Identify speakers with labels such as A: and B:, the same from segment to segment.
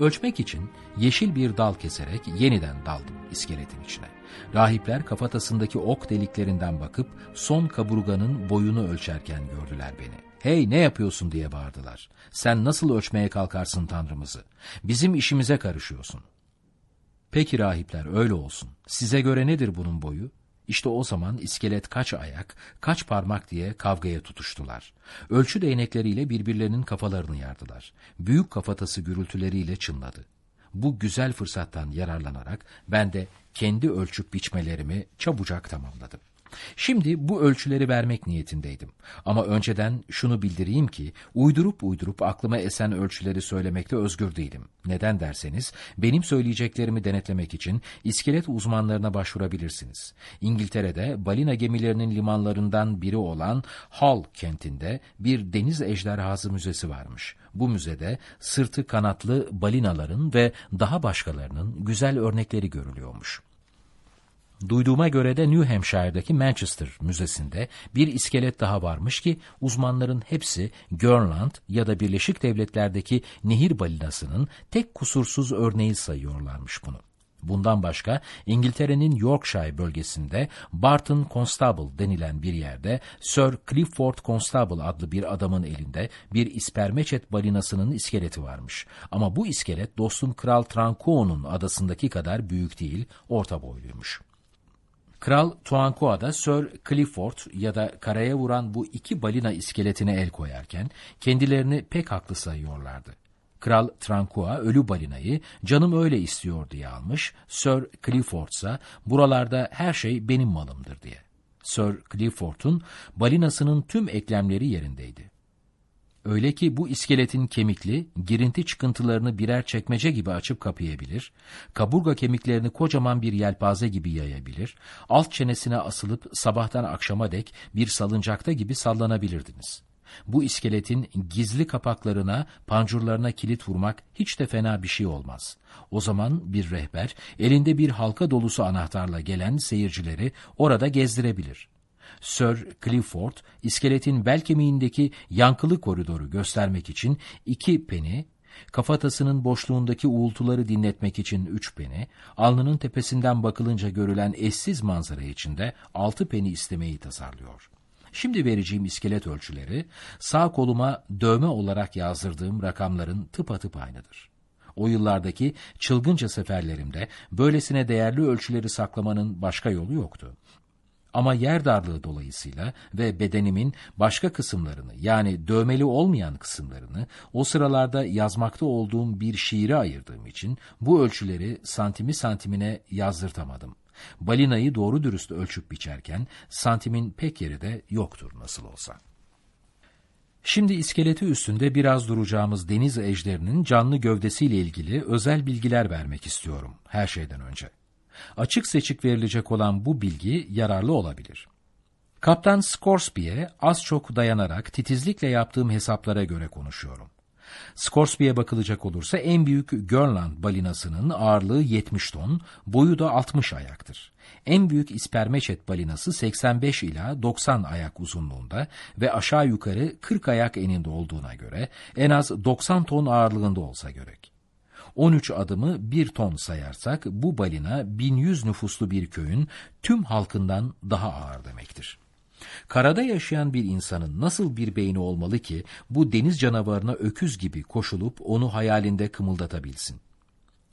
A: Ölçmek için yeşil bir dal keserek yeniden daldım iskeletin içine. Rahipler kafatasındaki ok deliklerinden bakıp son kaburganın boyunu ölçerken gördüler beni. Hey ne yapıyorsun diye bağırdılar. Sen nasıl ölçmeye kalkarsın Tanrımızı? Bizim işimize karışıyorsun. Peki rahipler öyle olsun. Size göre nedir bunun boyu? İşte o zaman iskelet kaç ayak, kaç parmak diye kavgaya tutuştular. Ölçü değnekleriyle birbirlerinin kafalarını yardılar. Büyük kafatası gürültüleriyle çınladı. Bu güzel fırsattan yararlanarak ben de kendi ölçüp biçmelerimi çabucak tamamladım. Şimdi bu ölçüleri vermek niyetindeydim. Ama önceden şunu bildireyim ki uydurup uydurup aklıma esen ölçüleri söylemekte özgür değilim. Neden derseniz benim söyleyeceklerimi denetlemek için iskelet uzmanlarına başvurabilirsiniz. İngiltere'de balina gemilerinin limanlarından biri olan Hull kentinde bir deniz ejderhası müzesi varmış. Bu müzede sırtı kanatlı balinaların ve daha başkalarının güzel örnekleri görülüyormuş. Duyduğuma göre de New Hampshire'daki Manchester Müzesi'nde bir iskelet daha varmış ki uzmanların hepsi Grönland ya da Birleşik Devletler'deki nehir balinasının tek kusursuz örneği sayıyorlarmış bunu. Bundan başka İngiltere'nin Yorkshire bölgesinde Barton Constable denilen bir yerde Sir Clifford Constable adlı bir adamın elinde bir ispermeçet balinasının iskeleti varmış. Ama bu iskelet dostum Kral Tranco'nun adasındaki kadar büyük değil, orta boyluymuş. Kral Tuankoa'da Sir Clifford ya da karaya vuran bu iki balina iskeletine el koyarken kendilerini pek haklı sayıyorlardı. Kral Trankoa ölü balinayı canım öyle istiyor diye almış, Sir Clifford ise buralarda her şey benim malımdır diye. Sir Clifford'un balinasının tüm eklemleri yerindeydi. Öyle ki bu iskeletin kemikli, girinti çıkıntılarını birer çekmece gibi açıp kapayabilir, kaburga kemiklerini kocaman bir yelpaze gibi yayabilir, alt çenesine asılıp sabahtan akşama dek bir salıncakta gibi sallanabilirdiniz. Bu iskeletin gizli kapaklarına, pancurlarına kilit vurmak hiç de fena bir şey olmaz. O zaman bir rehber elinde bir halka dolusu anahtarla gelen seyircileri orada gezdirebilir. Sir Clifford, iskeletin bel kemiğindeki yankılı koridoru göstermek için iki peni, kafatasının boşluğundaki uğultuları dinletmek için üç peni, alnının tepesinden bakılınca görülen eşsiz manzara içinde altı peni istemeyi tasarlıyor. Şimdi vereceğim iskelet ölçüleri, sağ koluma dövme olarak yazdırdığım rakamların tıpatıp aynıdır. O yıllardaki çılgınca seferlerimde böylesine değerli ölçüleri saklamanın başka yolu yoktu. Ama yer darlığı dolayısıyla ve bedenimin başka kısımlarını yani dövmeli olmayan kısımlarını o sıralarda yazmakta olduğum bir şiire ayırdığım için bu ölçüleri santimi santimine yazdırtamadım. Balinayı doğru dürüst ölçüp biçerken santimin pek yeri de yoktur nasıl olsa. Şimdi iskeleti üstünde biraz duracağımız deniz ejderinin canlı gövdesiyle ilgili özel bilgiler vermek istiyorum her şeyden önce. Açık seçik verilecek olan bu bilgi yararlı olabilir. Kaptan Scoresby'e az çok dayanarak titizlikle yaptığım hesaplara göre konuşuyorum. Scoresby'e bakılacak olursa en büyük Grönland balinasının ağırlığı 70 ton, boyu da 60 ayaktır. En büyük ispermeçet balinası 85 ila 90 ayak uzunluğunda ve aşağı yukarı 40 ayak eninde olduğuna göre en az 90 ton ağırlığında olsa gerek. 13 adımı 1 ton sayarsak bu balina 1100 nüfuslu bir köyün tüm halkından daha ağır demektir. Karada yaşayan bir insanın nasıl bir beyni olmalı ki bu deniz canavarına öküz gibi koşulup onu hayalinde kımıldatabilsin?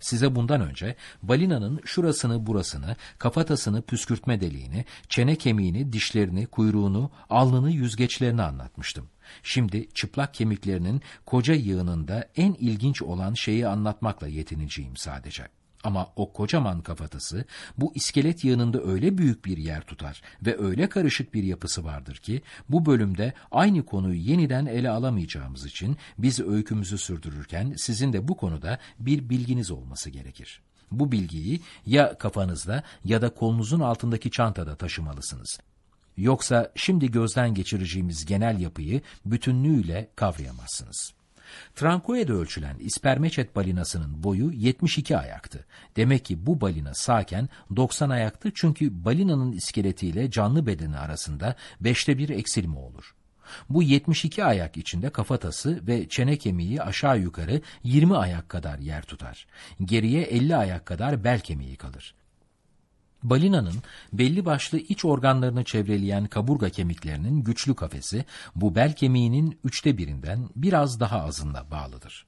A: Size bundan önce balinanın şurasını burasını, kafatasını, püskürtme deliğini, çene kemiğini, dişlerini, kuyruğunu, alnını, yüzgeçlerini anlatmıştım. Şimdi çıplak kemiklerinin koca yığınında en ilginç olan şeyi anlatmakla yetineceğim sadece. Ama o kocaman kafatası bu iskelet yığınında öyle büyük bir yer tutar ve öyle karışık bir yapısı vardır ki bu bölümde aynı konuyu yeniden ele alamayacağımız için biz öykümüzü sürdürürken sizin de bu konuda bir bilginiz olması gerekir. Bu bilgiyi ya kafanızda ya da kolunuzun altındaki çantada taşımalısınız. Yoksa şimdi gözden geçireceğimiz genel yapıyı bütünlüğüyle kavrayamazsınız. Tranque'de ölçülen ispermeçet balinasının boyu 72 ayaktı. Demek ki bu balina sağken 90 ayaktı çünkü balinanın iskeletiyle canlı bedeni arasında beşte bir eksilme olur. Bu 72 ayak içinde kafatası ve çene kemiği aşağı yukarı 20 ayak kadar yer tutar. Geriye 50 ayak kadar bel kemiği kalır. Balinanın belli başlı iç organlarını çevreleyen kaburga kemiklerinin güçlü kafesi bu bel kemiğinin üçte birinden biraz daha azında bağlıdır.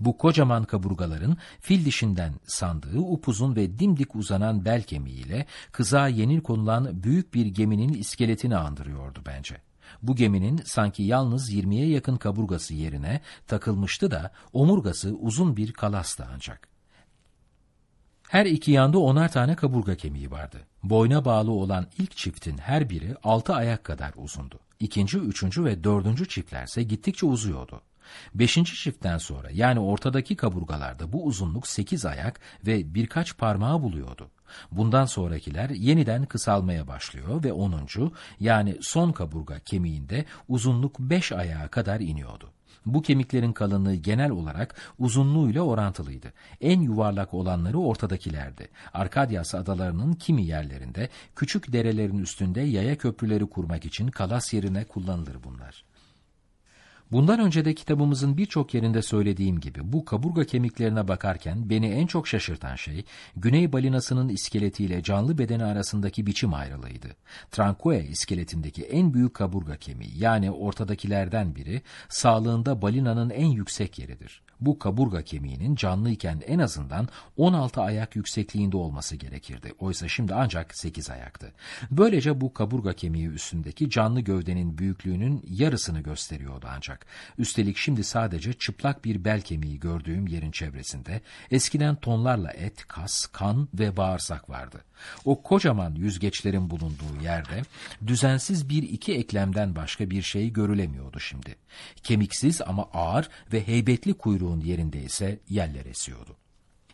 A: Bu kocaman kaburgaların fil dişinden sandığı upuzun ve dimdik uzanan bel kemiğiyle kıza yenil konulan büyük bir geminin iskeletini andırıyordu bence. Bu geminin sanki yalnız 20'ye yakın kaburgası yerine takılmıştı da omurgası uzun bir kalastı ancak. Her iki yanda onar tane kaburga kemiği vardı. Boyna bağlı olan ilk çiftin her biri altı ayak kadar uzundu. İkinci, üçüncü ve dördüncü çiftlerse gittikçe uzuyordu. Beşinci çiftten sonra yani ortadaki kaburgalarda bu uzunluk sekiz ayak ve birkaç parmağı buluyordu. Bundan sonrakiler yeniden kısalmaya başlıyor ve onuncu yani son kaburga kemiğinde uzunluk beş ayağa kadar iniyordu. Bu kemiklerin kalınlığı genel olarak uzunluğuyla orantılıydı. En yuvarlak olanları ortadakilerdi. Arkadyas adalarının kimi yerlerinde küçük derelerin üstünde yaya köprüleri kurmak için kalas yerine kullanılır bunlar. Bundan önce de kitabımızın birçok yerinde söylediğim gibi bu kaburga kemiklerine bakarken beni en çok şaşırtan şey güney balinasının iskeletiyle canlı bedeni arasındaki biçim ayrılığıydı. Tranquae iskeletindeki en büyük kaburga kemiği yani ortadakilerden biri sağlığında balinanın en yüksek yeridir. Bu kaburga kemiğinin canlıyken en azından 16 ayak yüksekliğinde olması gerekirdi. Oysa şimdi ancak 8 ayaktı. Böylece bu kaburga kemiği üstündeki canlı gövdenin büyüklüğünün yarısını gösteriyordu ancak. Üstelik şimdi sadece çıplak bir bel kemiği gördüğüm yerin çevresinde eskiden tonlarla et, kas, kan ve bağırsak vardı. O kocaman yüzgeçlerin bulunduğu yerde düzensiz bir iki eklemden başka bir şey görülemiyordu şimdi. Kemiksiz ama ağır ve heybetli kuyruğun yerinde ise yeller esiyordu.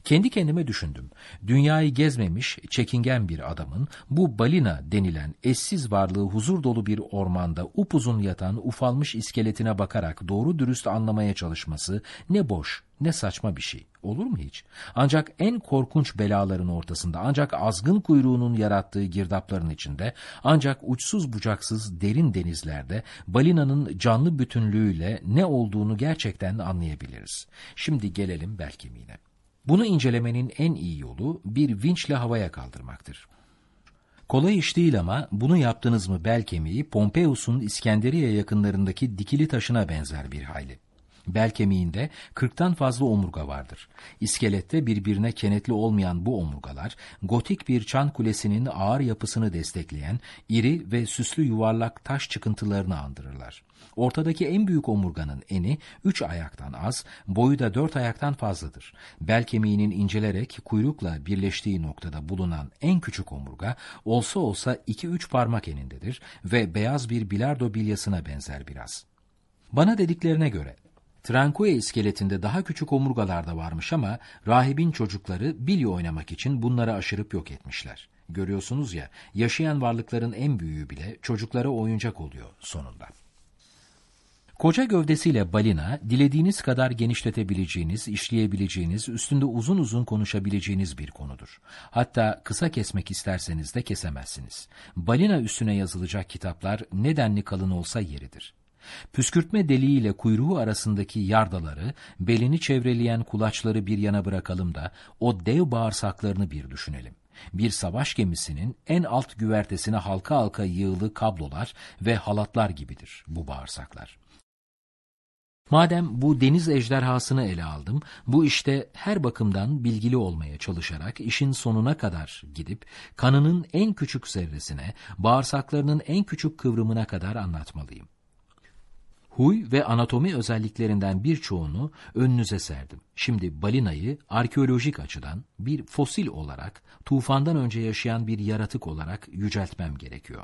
A: Kendi kendime düşündüm. Dünyayı gezmemiş, çekingen bir adamın bu balina denilen eşsiz varlığı huzur dolu bir ormanda upuzun yatan ufalmış iskeletine bakarak doğru dürüst anlamaya çalışması ne boş, ne saçma bir şey. Olur mu hiç? Ancak en korkunç belaların ortasında, ancak azgın kuyruğunun yarattığı girdapların içinde, ancak uçsuz bucaksız derin denizlerde balinanın canlı bütünlüğüyle ne olduğunu gerçekten anlayabiliriz. Şimdi gelelim bel kemiğine. Bunu incelemenin en iyi yolu bir vinçle havaya kaldırmaktır. Kolay iş değil ama bunu yaptınız mı bel kemiği Pompeius'un İskenderiye yakınlarındaki dikili taşına benzer bir hayli. Bel kemiğinde 40'tan fazla omurga vardır. İskelette birbirine kenetli olmayan bu omurgalar, gotik bir çan kulesinin ağır yapısını destekleyen iri ve süslü yuvarlak taş çıkıntılarını andırırlar. Ortadaki en büyük omurganın eni üç ayaktan az, boyu da dört ayaktan fazladır. Bel kemiğinin incelerek kuyrukla birleştiği noktada bulunan en küçük omurga olsa olsa iki üç parmak enindedir ve beyaz bir bilardo bilyasına benzer biraz. Bana dediklerine göre Tranquae iskeletinde daha küçük omurgalar da varmış ama rahibin çocukları bilye oynamak için bunları aşırıp yok etmişler. Görüyorsunuz ya, yaşayan varlıkların en büyüğü bile çocuklara oyuncak oluyor sonunda. Koca gövdesiyle balina, dilediğiniz kadar genişletebileceğiniz, işleyebileceğiniz, üstünde uzun uzun konuşabileceğiniz bir konudur. Hatta kısa kesmek isterseniz de kesemezsiniz. Balina üstüne yazılacak kitaplar nedenli kalın olsa yeridir. Püskürtme deliğiyle kuyruğu arasındaki yardaları, belini çevreleyen kulaçları bir yana bırakalım da o dev bağırsaklarını bir düşünelim. Bir savaş gemisinin en alt güvertesine halka halka yığılı kablolar ve halatlar gibidir bu bağırsaklar. Madem bu deniz ejderhasını ele aldım, bu işte her bakımdan bilgili olmaya çalışarak işin sonuna kadar gidip kanının en küçük zerresine, bağırsaklarının en küçük kıvrımına kadar anlatmalıyım. Huy ve anatomi özelliklerinden birçoğunu önünüze serdim. Şimdi balinayı arkeolojik açıdan bir fosil olarak, tufandan önce yaşayan bir yaratık olarak yüceltmem gerekiyor.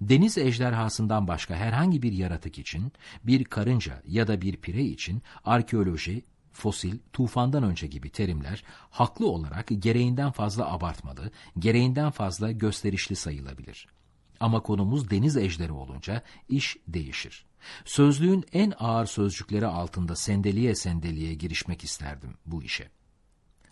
A: Deniz ejderhasından başka herhangi bir yaratık için, bir karınca ya da bir pire için arkeoloji, fosil, tufandan önce gibi terimler haklı olarak gereğinden fazla abartmalı, gereğinden fazla gösterişli sayılabilir. Ama konumuz deniz ejderi olunca iş değişir. Sözlüğün en ağır sözcükleri altında sendeliye sendeliye girişmek isterdim bu işe.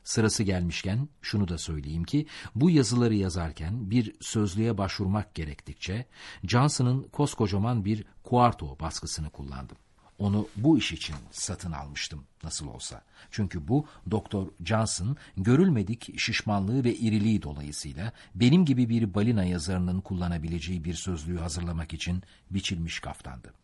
A: Sırası gelmişken şunu da söyleyeyim ki bu yazıları yazarken bir sözlüğe başvurmak gerektikçe Johnson'ın koskocaman bir Quarto baskısını kullandım. Onu bu iş için satın almıştım nasıl olsa. Çünkü bu Doktor Johnson görülmedik şişmanlığı ve iriliği dolayısıyla benim gibi bir balina yazarının kullanabileceği bir sözlüğü hazırlamak için biçilmiş kaftandı.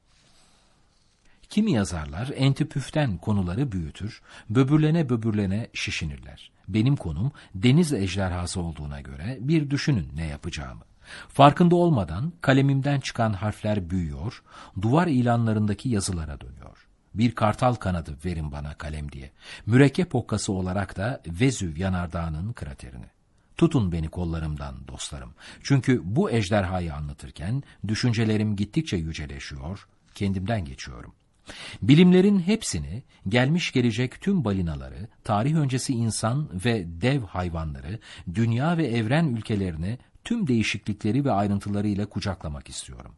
A: Kimi yazarlar entipüften konuları büyütür, böbürlene böbürlene şişinirler. Benim konum deniz ejderhası olduğuna göre bir düşünün ne yapacağımı. Farkında olmadan kalemimden çıkan harfler büyüyor, duvar ilanlarındaki yazılara dönüyor. Bir kartal kanadı verin bana kalem diye. Mürekkep okkası olarak da Vezüv yanardağının kraterini. Tutun beni kollarımdan dostlarım. Çünkü bu ejderhayı anlatırken düşüncelerim gittikçe yüceleşiyor, kendimden geçiyorum. Bilimlerin hepsini, gelmiş gelecek tüm balinaları, tarih öncesi insan ve dev hayvanları, dünya ve evren ülkelerini tüm değişiklikleri ve ayrıntılarıyla kucaklamak istiyorum.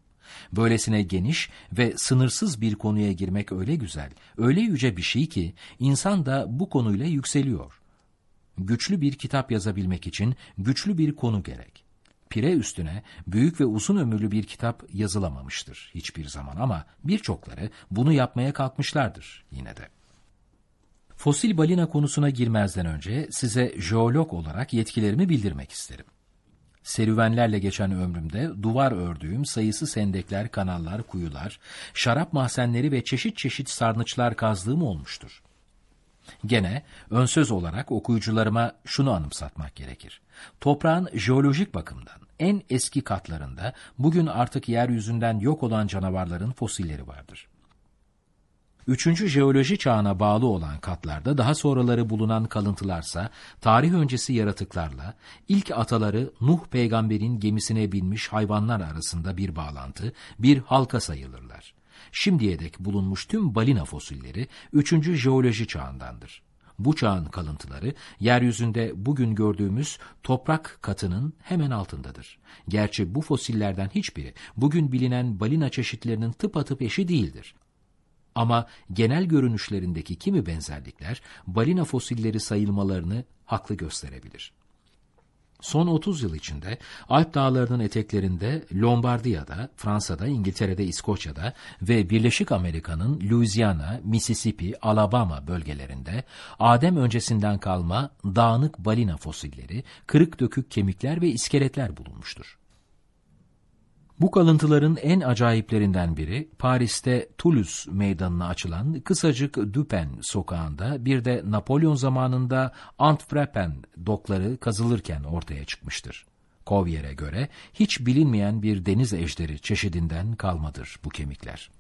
A: Böylesine geniş ve sınırsız bir konuya girmek öyle güzel, öyle yüce bir şey ki insan da bu konuyla yükseliyor. Güçlü bir kitap yazabilmek için güçlü bir konu gerek. Pire üstüne büyük ve uzun ömürlü bir kitap yazılamamıştır hiçbir zaman ama birçokları bunu yapmaya kalkmışlardır yine de. Fosil balina konusuna girmezden önce size jeolog olarak yetkilerimi bildirmek isterim. Serüvenlerle geçen ömrümde duvar ördüğüm sayısı sendekler, kanallar, kuyular, şarap mahzenleri ve çeşit çeşit sarnıçlar kazdığım olmuştur. Gene önsöz olarak okuyucularıma şunu anımsatmak gerekir. Toprağın jeolojik bakımdan en eski katlarında bugün artık yeryüzünden yok olan canavarların fosilleri vardır. Üçüncü jeoloji çağına bağlı olan katlarda daha sonraları bulunan kalıntılarsa tarih öncesi yaratıklarla ilk ataları Nuh peygamberin gemisine binmiş hayvanlar arasında bir bağlantı, bir halka sayılırlar. Şimdiye dek bulunmuş tüm balina fosilleri üçüncü jeoloji çağındandır. Bu çağın kalıntıları yeryüzünde bugün gördüğümüz toprak katının hemen altındadır. Gerçi bu fosillerden hiçbiri bugün bilinen balina çeşitlerinin tıpatıp eşi değildir. Ama genel görünüşlerindeki kimi benzerlikler balina fosilleri sayılmalarını haklı gösterebilir. Son 30 yıl içinde Alp dağlarının eteklerinde Lombardiya'da, Fransa'da, İngiltere'de, İskoçya'da ve Birleşik Amerika'nın Louisiana, Mississippi, Alabama bölgelerinde Adem öncesinden kalma dağınık balina fosilleri, kırık dökük kemikler ve iskeletler bulunmuştur. Bu kalıntıların en acayiplerinden biri Paris'te Toulouse meydanına açılan kısacık Dupen sokağında bir de Napolyon zamanında Antwerpen dokları kazılırken ortaya çıkmıştır. Kovyer'e göre hiç bilinmeyen bir deniz ejderi çeşidinden kalmadır bu kemikler.